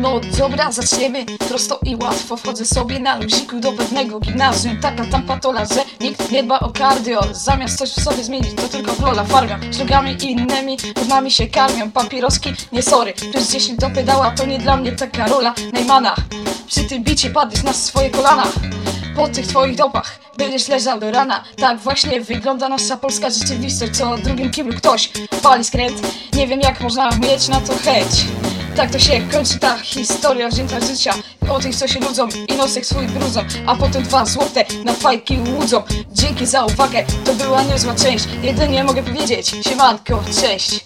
No dobra, zaczniemy prosto i łatwo. Wchodzę sobie na luziku do pewnego gimnazjum. Taka tam patola, że nikt nie dba o cardio Zamiast coś w sobie zmienić, to tylko rola farmią Szlugami innymi, równami się karmią. Papieroski, nie sorry Plus 10 do pedała, to nie dla mnie taka rola. Najmana, przy tym bicie padniesz na swoje kolana. Po tych twoich dopach będziesz leżał do rana. Tak właśnie wygląda nasza polska rzeczywistość. Co o drugim kiblu ktoś pali skręt. Nie wiem jak można mieć na to chęć tak to się kończy ta historia wzięta życia. O tych co się nudzą i nosek swój brudzą A potem dwa złote na fajki łudzą. Dzięki za uwagę, to była niezła część. Jedynie mogę powiedzieć, Siemanko, cześć